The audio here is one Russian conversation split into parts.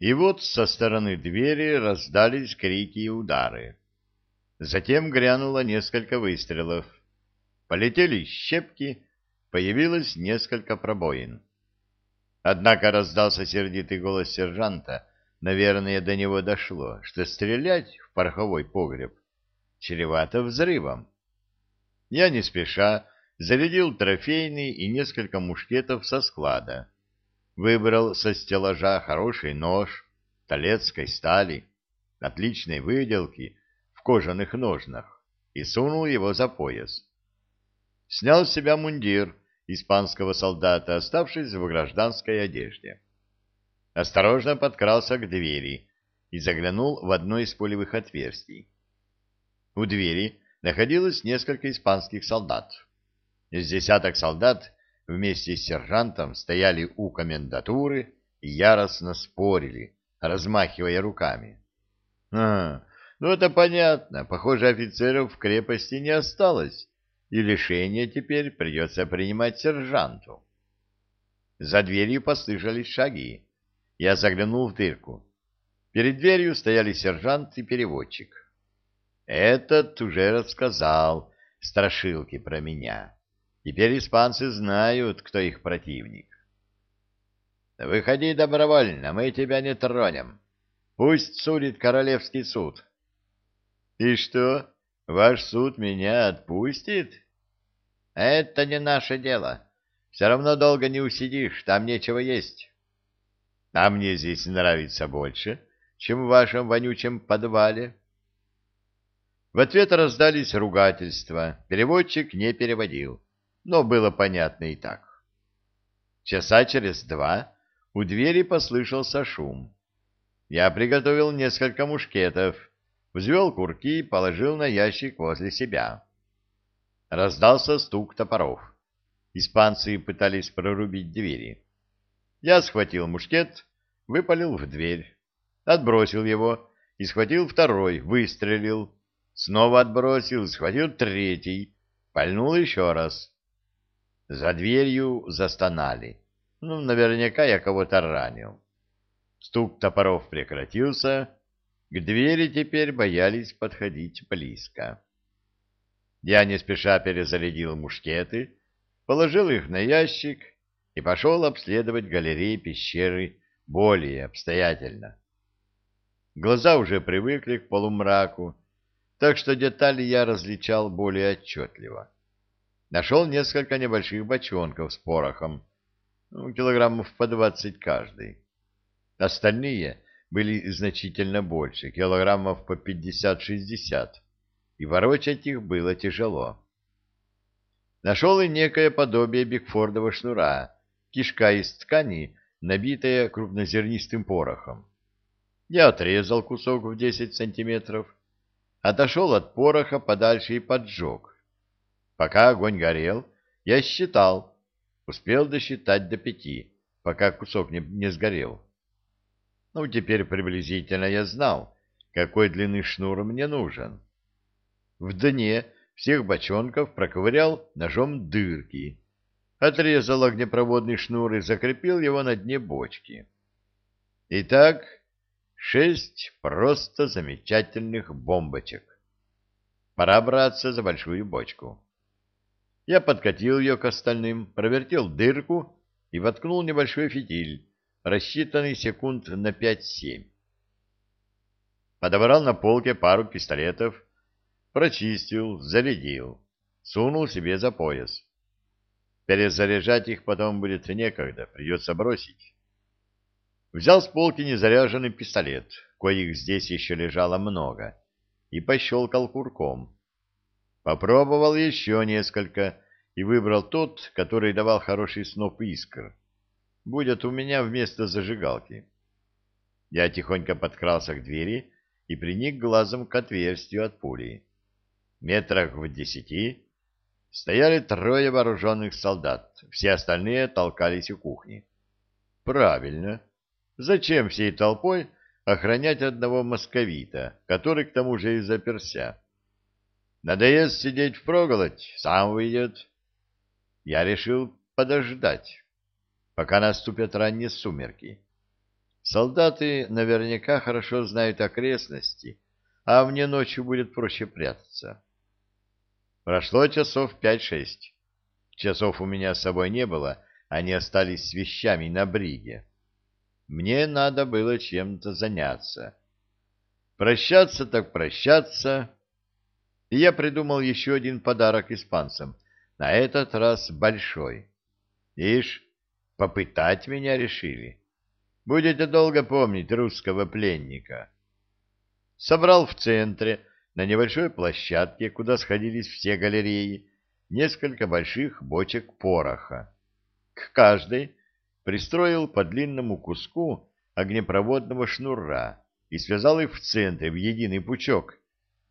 И вот со стороны двери раздались крики и удары. Затем грянуло несколько выстрелов. Полетели щепки, появилось несколько пробоин. Однако раздался сердитый голос сержанта. Наверное, до него дошло, что стрелять в пороховой погреб чревато взрывом. Я не спеша зарядил трофейный и несколько мушкетов со склада. Выбрал со стеллажа хороший нож талецкой стали, отличной выделки, в кожаных ножнах, и сунул его за пояс. Снял с себя мундир испанского солдата, оставшись в гражданской одежде. Осторожно подкрался к двери и заглянул в одно из полевых отверстий. У двери находилось несколько испанских солдат. Из десяток солдат вместе с сержантом стояли у комендатуры и яростно спорили, размахивая руками. А, ну это понятно, похоже, офицеров в крепости не осталось, и решение теперь придется принимать сержанту. За дверью послышались шаги. Я заглянул в дырку. Перед дверью стояли сержант и переводчик. Этот уже рассказал страшилки про меня. Теперь испанцы знают, кто их противник. Выходи добровольно, мы тебя не тронем. Пусть судит королевский суд. И что, ваш суд меня отпустит? Это не наше дело. Все равно долго не усидишь, там нечего есть. А мне здесь нравится больше, чем в вашем вонючем подвале. В ответ раздались ругательства. Переводчик не переводил но было понятно и так. Часа через два у двери послышался шум. Я приготовил несколько мушкетов, взвел курки и положил на ящик возле себя. Раздался стук топоров. Испанцы пытались прорубить двери. Я схватил мушкет, выпалил в дверь, отбросил его и схватил второй, выстрелил. Снова отбросил, схватил третий, пальнул еще раз. За дверью застонали. Ну, наверняка я кого-то ранил. Стук топоров прекратился. К двери теперь боялись подходить близко. Я не спеша перезарядил мушкеты, положил их на ящик и пошел обследовать галереи пещеры более обстоятельно. Глаза уже привыкли к полумраку, так что детали я различал более отчетливо. Нашел несколько небольших бочонков с порохом, ну, килограммов по двадцать каждый. Остальные были значительно больше, килограммов по пятьдесят-шестьдесят, и ворочать их было тяжело. Нашел и некое подобие бигфордова шнура, кишка из ткани, набитая крупнозернистым порохом. Я отрезал кусок в десять сантиметров, отошел от пороха подальше и поджег Пока огонь горел, я считал, успел досчитать до пяти, пока кусок не, не сгорел. Ну, теперь приблизительно я знал, какой длины шнур мне нужен. В дне всех бочонков проковырял ножом дырки, отрезал огнепроводный шнур и закрепил его на дне бочки. Итак, шесть просто замечательных бомбочек. Пора браться за большую бочку. Я подкатил ее к остальным, провертел дырку и воткнул небольшой фитиль, рассчитанный секунд на пять-семь. Подобрал на полке пару пистолетов, прочистил, зарядил, сунул себе за пояс. Перезаряжать их потом будет некогда, придется бросить. Взял с полки незаряженный пистолет, коих здесь еще лежало много, и пощелкал курком. Попробовал еще несколько и выбрал тот, который давал хороший сноп искр. Будет у меня вместо зажигалки. Я тихонько подкрался к двери и приник глазом к отверстию от пули. Метрах в десяти стояли трое вооруженных солдат, все остальные толкались у кухни. Правильно. Зачем всей толпой охранять одного московита, который к тому же и заперся? Надоест сидеть впроголодь, сам выйдет. Я решил подождать, пока наступят ранние сумерки. Солдаты наверняка хорошо знают окрестности, а мне ночью будет проще прятаться. Прошло часов пять-шесть. Часов у меня с собой не было, они остались с вещами на бриге. Мне надо было чем-то заняться. Прощаться так прощаться. И я придумал еще один подарок испанцам, на этот раз большой. Ишь, попытать меня решили. Будете долго помнить русского пленника. Собрал в центре, на небольшой площадке, куда сходились все галереи, несколько больших бочек пороха. К каждой пристроил по длинному куску огнепроводного шнура и связал их в центре в единый пучок,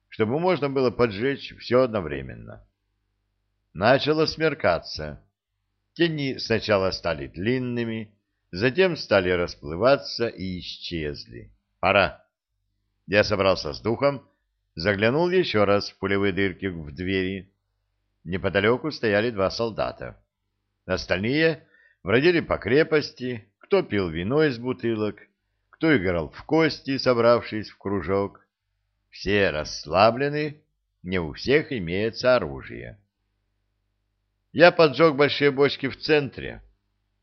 чтобы можно было поджечь все одновременно. Начало смеркаться. Тени сначала стали длинными, затем стали расплываться и исчезли. Пора. Я собрался с духом, заглянул еще раз в пулевые дырки в двери. Неподалеку стояли два солдата. Остальные бродили по крепости, кто пил вино из бутылок, кто играл в кости, собравшись в кружок. Все расслаблены, не у всех имеется оружие. Я поджег большие бочки в центре,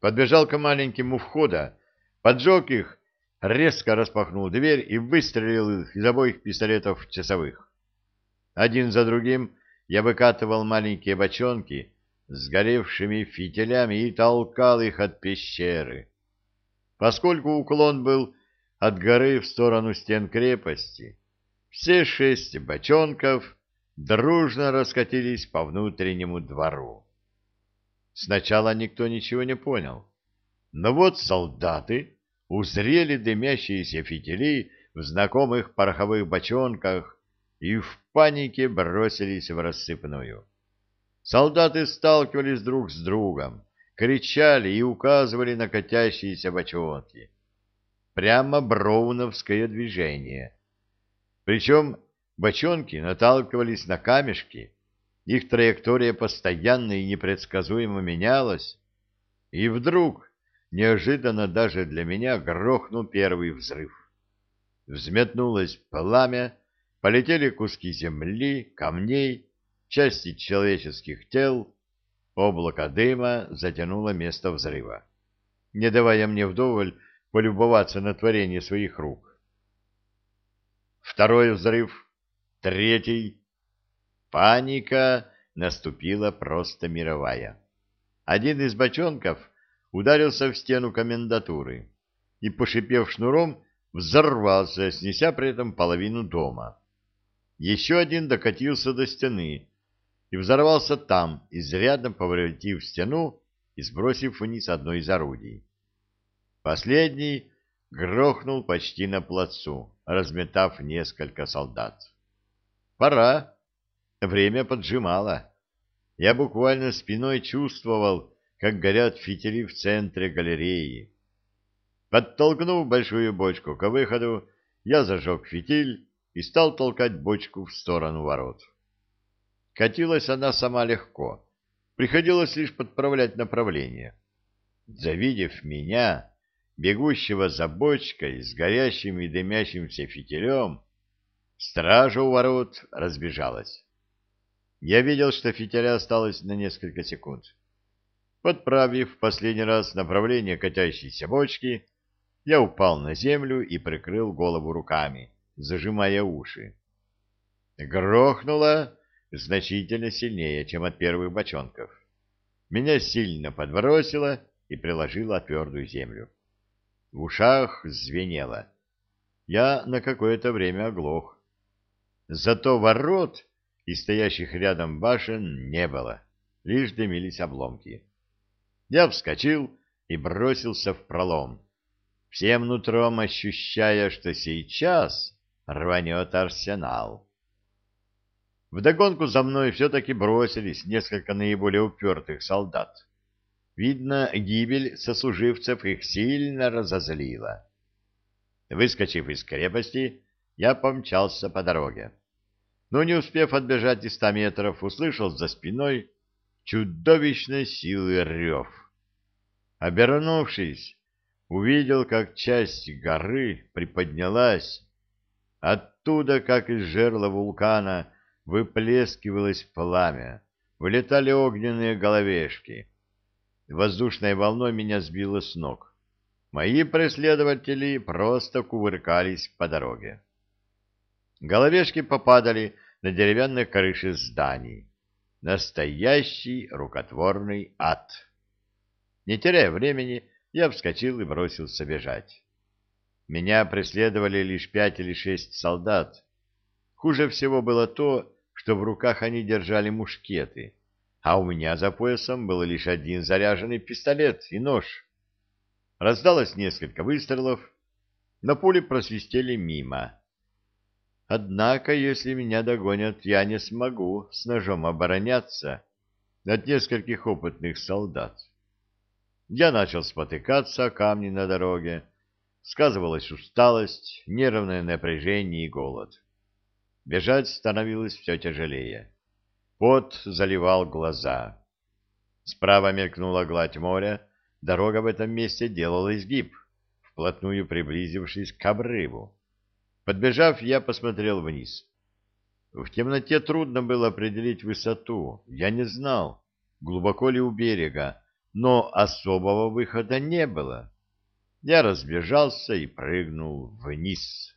подбежал к маленьким у входа, поджег их, резко распахнул дверь и выстрелил из обоих пистолетов часовых. Один за другим я выкатывал маленькие бочонки с горевшими фитилями и толкал их от пещеры. Поскольку уклон был от горы в сторону стен крепости, все шесть бочонков дружно раскатились по внутреннему двору. Сначала никто ничего не понял, но вот солдаты узрели дымящиеся фитили в знакомых пороховых бочонках и в панике бросились в рассыпную. Солдаты сталкивались друг с другом, кричали и указывали на катящиеся бочонки. Прямо броуновское движение. Причем бочонки наталкивались на камешки, их траектория постоянно и непредсказуемо менялась, и вдруг, неожиданно даже для меня, грохнул первый взрыв. Взметнулось пламя, полетели куски земли, камней, части человеческих тел, облако дыма затянуло место взрыва, не давая мне вдоволь полюбоваться на творение своих рук. Второй взрыв, третий. Паника наступила просто мировая. Один из бочонков ударился в стену комендатуры и, пошипев шнуром, взорвался, снеся при этом половину дома. Еще один докатился до стены и взорвался там, изрядно повредив стену и сбросив вниз одно из орудий. Последний грохнул почти на плацу, разметав несколько солдат. Пора. Время поджимало. Я буквально спиной чувствовал, как горят фитили в центре галереи. Подтолкнув большую бочку к выходу, я зажег фитиль и стал толкать бочку в сторону ворот. Катилась она сама легко, приходилось лишь подправлять направление. Завидев меня, бегущего за бочкой с горящим и дымящимся фитилем, стража у ворот разбежалась. Я видел, что фитиля осталось на несколько секунд. Подправив в последний раз направление катящейся бочки, я упал на землю и прикрыл голову руками, зажимая уши. Грохнуло значительно сильнее, чем от первых бочонков. Меня сильно подбросило и приложило твердую землю. В ушах звенело. Я на какое-то время оглох. Зато ворот и стоящих рядом башен не было, лишь дымились обломки. Я вскочил и бросился в пролом, всем нутром ощущая, что сейчас рванет арсенал. Вдогонку за мной все-таки бросились несколько наиболее упертых солдат. Видно, гибель сослуживцев их сильно разозлила. Выскочив из крепости, я помчался по дороге но, не успев отбежать и ста метров, услышал за спиной чудовищной силы рев. Обернувшись, увидел, как часть горы приподнялась. Оттуда, как из жерла вулкана, выплескивалось пламя, вылетали огненные головешки. Воздушной волной меня сбило с ног. Мои преследователи просто кувыркались по дороге. Головешки попадали на деревянные крыши зданий. Настоящий рукотворный ад. Не теряя времени, я вскочил и бросился бежать. Меня преследовали лишь пять или шесть солдат. Хуже всего было то, что в руках они держали мушкеты, а у меня за поясом был лишь один заряженный пистолет и нож. Раздалось несколько выстрелов, но пули просвистели мимо. Однако, если меня догонят, я не смогу с ножом обороняться от нескольких опытных солдат. Я начал спотыкаться о камни на дороге. Сказывалась усталость, нервное напряжение и голод. Бежать становилось все тяжелее. Пот заливал глаза. Справа мелькнула гладь моря, дорога в этом месте делала изгиб, вплотную приблизившись к обрыву. Подбежав, я посмотрел вниз. В темноте трудно было определить высоту. Я не знал, глубоко ли у берега, но особого выхода не было. Я разбежался и прыгнул вниз.